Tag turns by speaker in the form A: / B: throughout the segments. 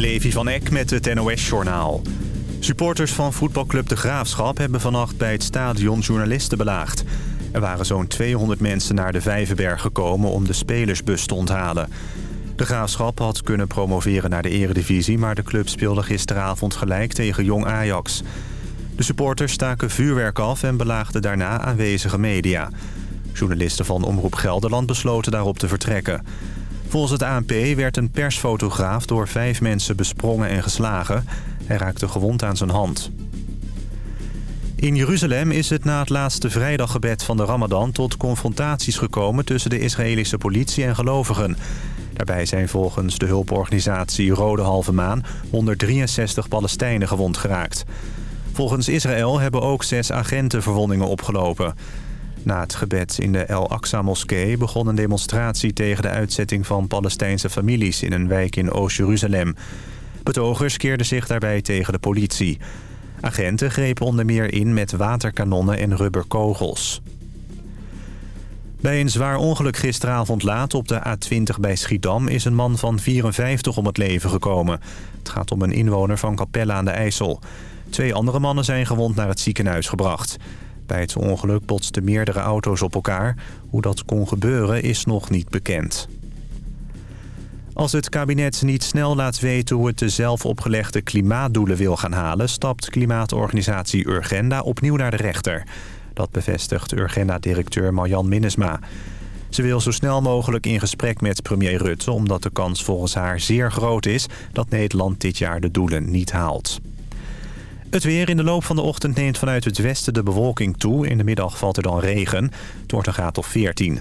A: Levi van Eck met het NOS-journaal. Supporters van voetbalclub De Graafschap hebben vannacht bij het stadion journalisten belaagd. Er waren zo'n 200 mensen naar de Vijverberg gekomen om de spelersbus te onthalen. De Graafschap had kunnen promoveren naar de eredivisie... maar de club speelde gisteravond gelijk tegen Jong Ajax. De supporters staken vuurwerk af en belaagden daarna aanwezige media. Journalisten van Omroep Gelderland besloten daarop te vertrekken. Volgens het ANP werd een persfotograaf door vijf mensen besprongen en geslagen. Hij raakte gewond aan zijn hand. In Jeruzalem is het na het laatste vrijdaggebed van de Ramadan... tot confrontaties gekomen tussen de Israëlische politie en gelovigen. Daarbij zijn volgens de hulporganisatie Rode Halve Maan... 163 Palestijnen gewond geraakt. Volgens Israël hebben ook zes agenten verwondingen opgelopen... Na het gebed in de El Aqsa-moskee begon een demonstratie tegen de uitzetting van Palestijnse families in een wijk in Oost-Jeruzalem. Betogers keerden zich daarbij tegen de politie. Agenten grepen onder meer in met waterkanonnen en rubberkogels. Bij een zwaar ongeluk gisteravond laat op de A20 bij Schiedam... is een man van 54 om het leven gekomen. Het gaat om een inwoner van Capella aan de IJssel. Twee andere mannen zijn gewond naar het ziekenhuis gebracht. Bij het ongeluk botsten meerdere auto's op elkaar. Hoe dat kon gebeuren is nog niet bekend. Als het kabinet niet snel laat weten hoe het de zelf opgelegde klimaatdoelen wil gaan halen... stapt klimaatorganisatie Urgenda opnieuw naar de rechter. Dat bevestigt Urgenda-directeur Marjan Minnesma. Ze wil zo snel mogelijk in gesprek met premier Rutte... omdat de kans volgens haar zeer groot is dat Nederland dit jaar de doelen niet haalt. Het weer in de loop van de ochtend neemt vanuit het westen de bewolking toe. In de middag valt er dan regen. Het wordt een graad of 14.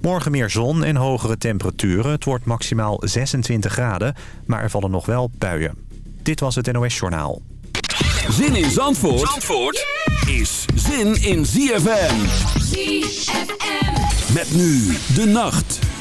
A: Morgen meer zon en hogere temperaturen. Het wordt maximaal 26 graden, maar er vallen nog wel buien. Dit was het NOS Journaal.
B: Zin in Zandvoort, Zandvoort is zin in ZFM. ZFM. Met nu de nacht.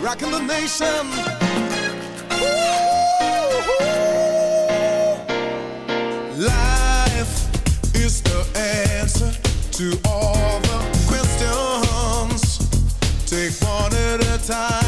C: Rocking the nation. Life is the answer to all the questions. Take one at a time.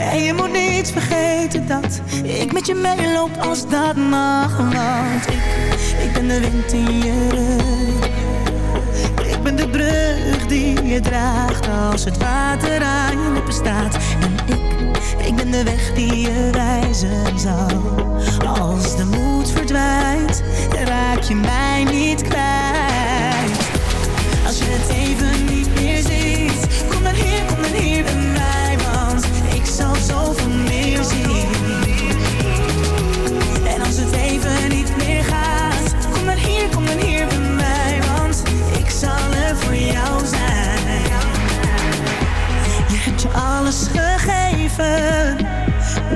D: En je moet niet vergeten dat Ik met je meeloop als dat mag Want ik, ik ben de wind in je rug Ik ben de brug die je draagt Als het water aan je lippen staat En ik ik ben de weg die je wijzen zal. Als de moed verdwijnt, raak je mij niet kwijt. Als je het even niet meer ziet, kom dan hier, kom dan hier bij mij. Zal zoveel meer zien. En als het even niet meer gaat, kom dan hier, kom dan hier bij mij. Want ik zal er voor jou zijn. Je hebt je alles gegeven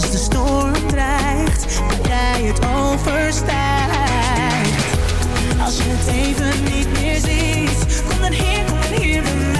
D: Als de storm dreigt, dat jij het overstijgt. Als je het even niet meer ziet, kom dan hier, kom dan hier.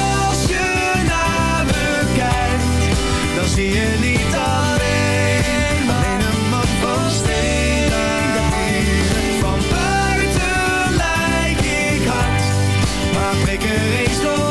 E: zie je niet alleen. Alleen een man van steen Van buiten lijk ik hard Maar prik er eens doorheen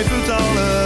E: ik
F: blijf het allebei.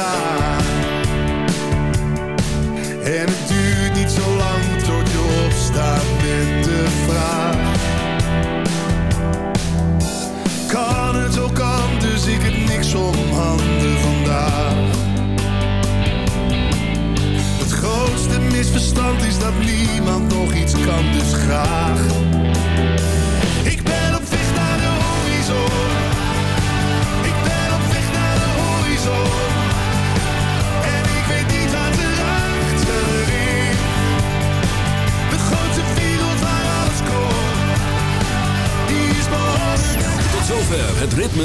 C: Morgen